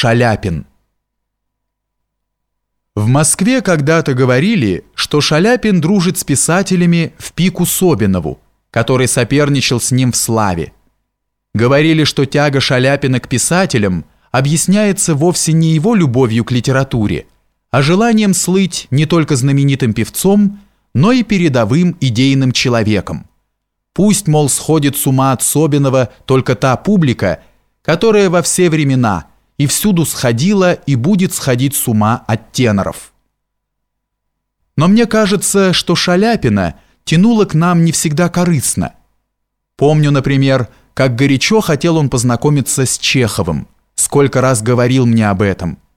Шаляпин В Москве когда-то говорили, что Шаляпин дружит с писателями в пику Собинову, который соперничал с ним в славе. Говорили, что тяга Шаляпина к писателям объясняется вовсе не его любовью к литературе, а желанием слыть не только знаменитым певцом, но и передовым идейным человеком. Пусть, мол, сходит с ума от Собинова только та публика, которая во все времена и всюду сходила и будет сходить с ума от теноров. Но мне кажется, что Шаляпина тянула к нам не всегда корыстно. Помню, например, как горячо хотел он познакомиться с Чеховым, сколько раз говорил мне об этом –